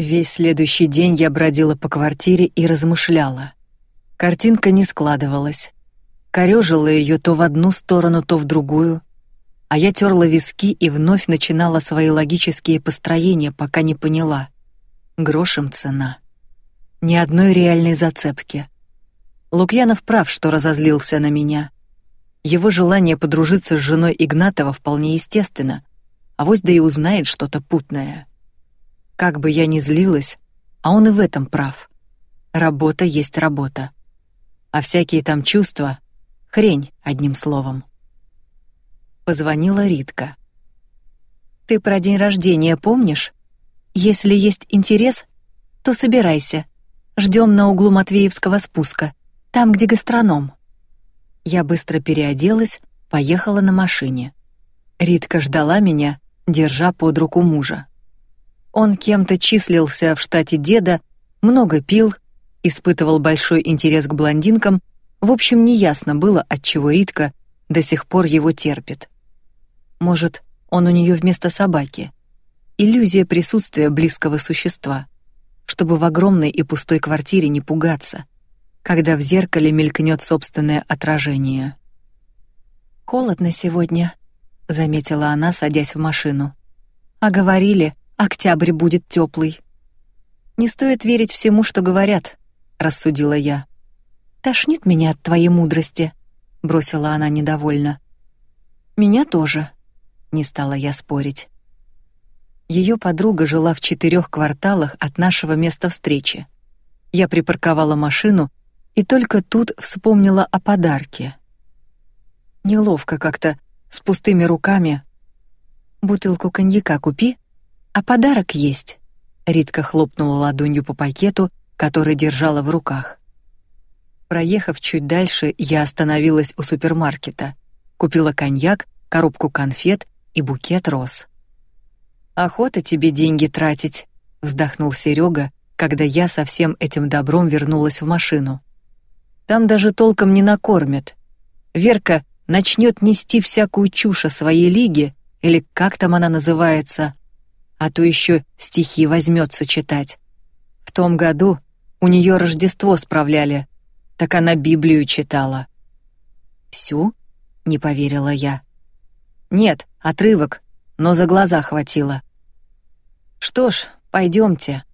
Весь следующий день я бродила по квартире и размышляла. Картинка не складывалась. Корёжила ее то в одну сторону, то в другую, а я терла виски и вновь начинала свои логические построения, пока не поняла. Грошем цена. Ни одной реальной зацепки. Лукьянов прав, что разозлился на меня. Его желание подружиться с женой Игнатова вполне естественно, а вось да и узнает что-то путное. Как бы я ни злилась, а он и в этом прав. Работа есть работа. А всякие там чувства — хрень, одним словом. Позвонила Ритка. «Ты про день рождения помнишь? Если есть интерес, то собирайся. Ждем на углу Матвеевского спуска там, где гастроном. Я быстро переоделась, поехала на машине. Ритка ждала меня, держа под руку мужа. Он кем-то числился в штате деда, много пил, испытывал большой интерес к блондинкам, в общем, неясно было, от чего Ритка до сих пор его терпит. Может, он у нее вместо собаки. Иллюзия присутствия близкого существа, чтобы в огромной и пустой квартире не пугаться, когда в зеркале мелькнет собственное отражение. Холодно сегодня, заметила она, садясь в машину. А говорили, октябрь будет теплый. Не стоит верить всему, что говорят, рассудила я. Тошнит меня от твоей мудрости, бросила она недовольно. Меня тоже, не стала я спорить. Ее подруга жила в четырех кварталах от нашего места встречи. Я припарковала машину и только тут вспомнила о подарке. Неловко как-то, с пустыми руками. Бутылку коньяка купи, а подарок есть. Ритка хлопнула ладонью по пакету, который держала в руках. Проехав чуть дальше, я остановилась у супермаркета, купила коньяк, коробку конфет и букет роз. Охота тебе деньги тратить, вздохнул Серега, когда я со всем этим добром вернулась в машину. Там даже толком не накормят. Верка начнет нести всякую чушь о своей лиге, или как там она называется, а то еще стихи возьмется читать. В том году у нее Рождество справляли, так она Библию читала. Всю? Не поверила я. Нет, отрывок, но за глаза хватило. Что ж, пойдемте,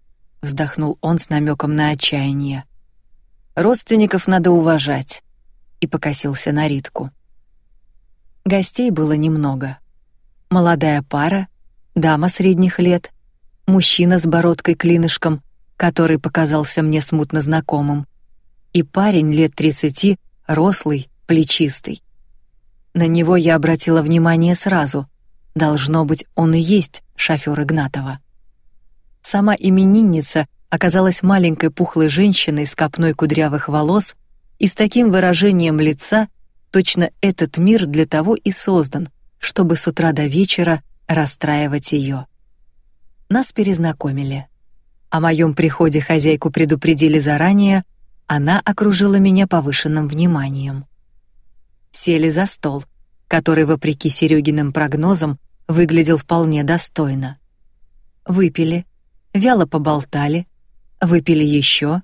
вздохнул он с намеком на отчаяние. Родственников надо уважать. И покосился на Ритку. Гостей было немного. Молодая пара, дама средних лет, мужчина с бородкой-клинышком, который показался мне смутно знакомым, и парень лет тридцати, рослый, плечистый. На него я обратила внимание сразу. Должно быть, он и есть шофер Игнатова. Сама именинница оказалась маленькой пухлой женщиной с копной кудрявых волос и с таким выражением лица, точно этот мир для того и создан, чтобы с утра до вечера расстраивать ее. Нас перезнакомили. О моем приходе хозяйку предупредили заранее, она окружила меня повышенным вниманием. Сели за стол, который, вопреки Серегиным прогнозам, выглядел вполне достойно. Выпили, вяло поболтали, Выпили еще,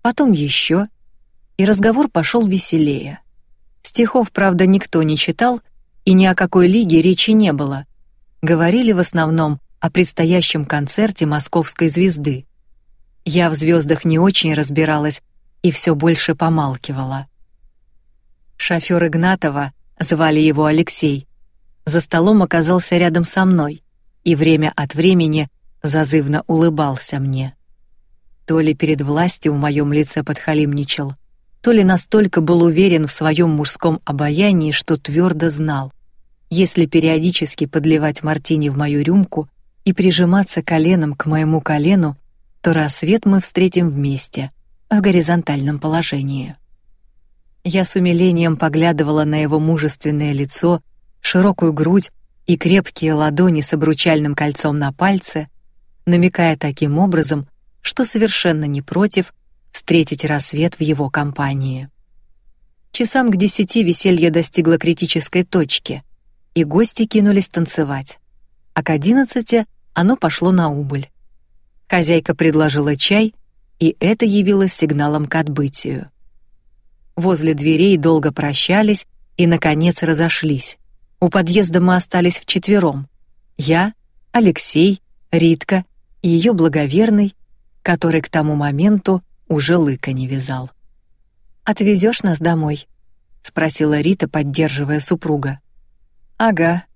потом еще, и разговор пошел веселее. Стихов, правда, никто не читал, и ни о какой лиге речи не было. Говорили в основном о предстоящем концерте Московской звезды. Я в звездах не очень разбиралась и все больше помалкивала. Шофер Игнатова, звали его Алексей, за столом оказался рядом со мной и время от времени зазывно улыбался мне. То ли перед властью в моем лице подхалимничал, то ли настолько был уверен в своем мужском обаянии, что твердо знал, если периодически подливать мартини в мою рюмку и прижиматься коленом к моему колену, то рассвет мы встретим вместе в горизонтальном положении. Я с умилением поглядывала на его мужественное лицо, широкую грудь и крепкие ладони с обручальным кольцом на пальце, намекая таким образом, что совершенно не против встретить рассвет в его компании. Часам к десяти веселье достигло критической точки, и гости кинулись танцевать. А к одиннадцати оно пошло на убыль. Хозяйка предложила чай, и это явилось сигналом к отбытию. Возле дверей долго прощались и, наконец, разошлись. У подъезда мы остались вчетвером. Я, Алексей, Ритка и ее благоверный, который к тому моменту уже лыка не вязал. «Отвезешь нас домой?» — спросила Рита, поддерживая супруга. «Ага.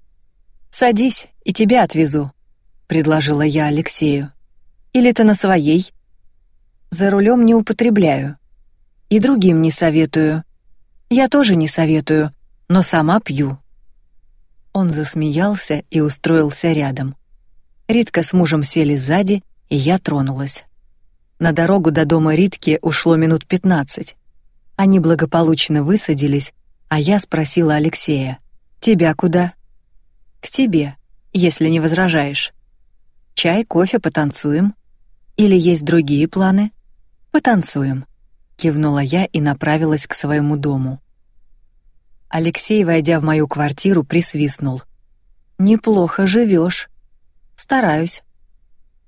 Садись, и тебя отвезу», — предложила я Алексею. «Или ты на своей?» «За рулем не употребляю. И другим не советую. Я тоже не советую, но сама пью». Он засмеялся и устроился рядом. Ритка с мужем сели сзади, и я тронулась. На дорогу до дома Ритки ушло минут пятнадцать. Они благополучно высадились, а я спросила Алексея: "Тебя куда?" "К тебе, если не возражаешь. Чай, кофе, потанцуем. Или есть другие планы? Потанцуем", кивнула я и направилась к своему дому. Алексей, войдя в мою квартиру, присвистнул. Неплохо живешь. Стараюсь.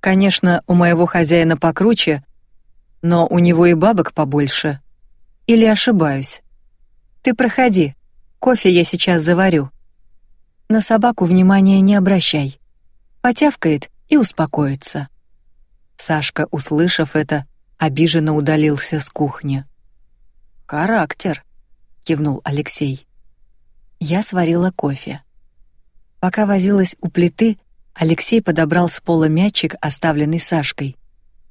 Конечно, у моего хозяина покруче, но у него и бабок побольше. Или ошибаюсь? Ты проходи. Кофе я сейчас заварю. На собаку внимания не обращай. Потявкает и успокоится. Сашка, услышав это, обиженно удалился с кухни. Характер, кивнул Алексей. Я сварила кофе. Пока возилась у плиты, Алексей подобрал с пола мячик, оставленный Сашкой,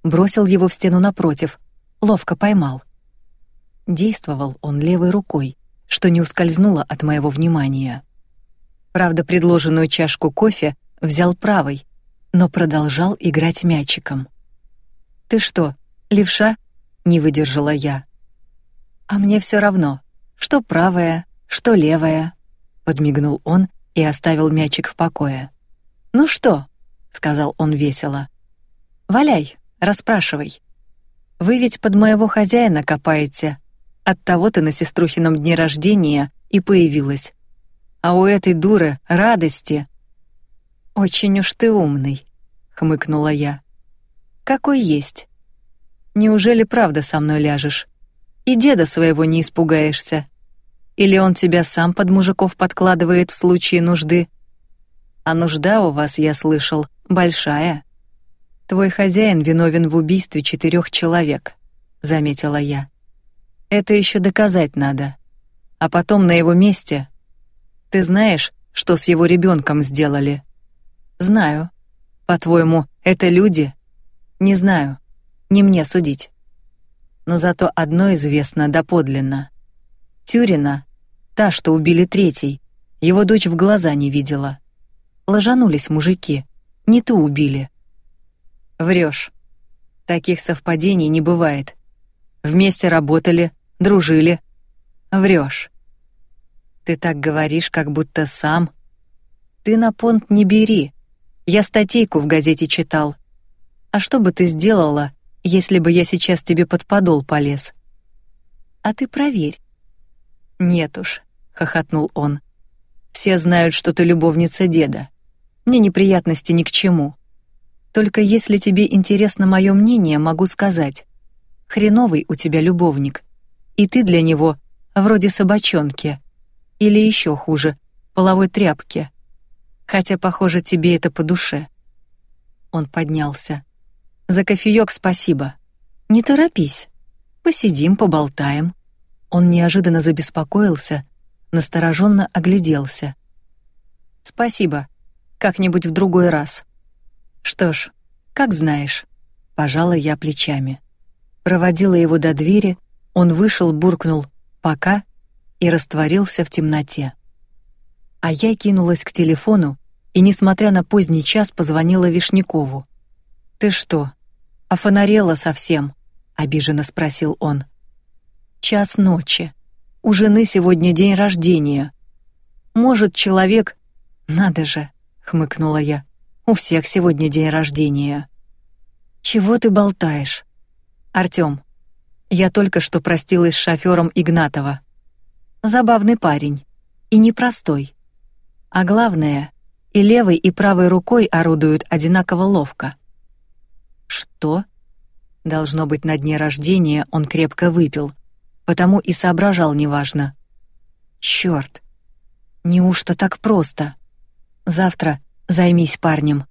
бросил его в стену напротив, ловко поймал. Действовал он левой рукой, что не ускользнуло от моего внимания. Правда, предложенную чашку кофе взял правой, но продолжал играть мячиком. Ты что, левша? не выдержала я. А мне все равно, что правая, что левая подмигнул он и оставил мячик в покое. Ну что? сказал он весело. Валяй, расспрашивай. Вы ведь под моего хозяина копаете. От того ты на сеструхином дне рождения и появилась. А у этой дуры радости. Очень уж ты умный, хмыкнула я. Какой есть. Неужели правда со мной ляжешь? И деда своего не испугаешься? Или он тебя сам под мужиков подкладывает в случае нужды? А нужда у вас, я слышал, большая. Твой хозяин виновен в убийстве четырех человек, заметила я. Это еще доказать надо. А потом на его месте. Ты знаешь, что с его ребенком сделали? Знаю. По-твоему, это люди? Не знаю. Не мне судить. Но зато одно известно доподлинно. Тюрина Та, что убили третий. Его дочь в глаза не видела. Ложанулись мужики. Не ту убили. Врешь. Таких совпадений не бывает. Вместе работали, дружили. Врешь. Ты так говоришь, как будто сам. Ты на понт не бери. Я статейку в газете читал. А что бы ты сделала, если бы я сейчас тебе под подол полез? А ты проверь. Нет уж, хохотнул он. Все знают, что ты любовница деда. Мне неприятности ни к чему. Только если тебе интересно мое мнение, могу сказать. Хреновый у тебя любовник, и ты для него вроде собачонки, или еще хуже, половой тряпки. Хотя, похоже, тебе это по душе. Он поднялся. За кофеек спасибо. Не торопись. Посидим, поболтаем. Он неожиданно забеспокоился, настороженно огляделся. Спасибо. Как-нибудь в другой раз. Что ж, как знаешь. Пожала я плечами. Проводила его до двери, он вышел, буркнул: "Пока" и растворился в темноте. А я кинулась к телефону и, несмотря на поздний час, позвонила Вишнякову. Ты что, офонарела совсем? обиженно спросил он. Час ночи. У жены сегодня день рождения. Может, человек... Надо же, хмыкнула я. У всех сегодня день рождения. Чего ты болтаешь? Артём, я только что простилась с шофёром Игнатова. Забавный парень. И непростой. А главное, и левой, и правой рукой орудуют одинаково ловко. Что? Должно быть, на дне рождения он крепко выпил, потому и соображал неважно. Чёрт! Неужто так просто? Завтра займись парнем.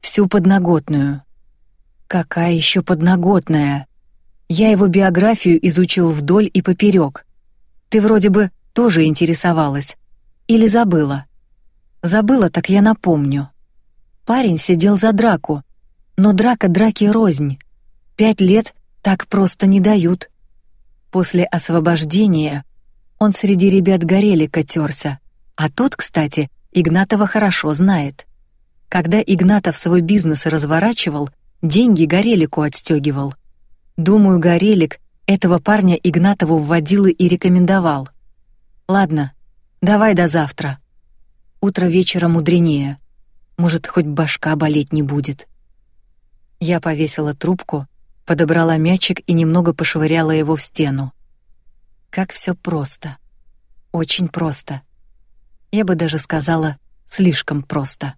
Всю подноготную. Какая еще подноготная? Я его биографию изучил вдоль и поперек. Ты вроде бы тоже интересовалась. Или забыла? Забыла, так я напомню. Парень сидел за драку, но драка драки рознь. Пять лет так просто не дают. После освобождения он среди ребят Горелика терся, а тот, кстати, Игнатова хорошо знает. Когда Игнатов свой бизнес разворачивал, деньги Горелику отстегивал. Думаю, Горелик этого парня Игнатову вводил и рекомендовал. Ладно, давай до завтра. Утро вечера мудренее. Может, хоть башка болеть не будет. Я повесила трубку, подобрала мячик и немного пошвыряла его в стену. Как все просто. Очень просто. Я бы даже сказала, слишком просто.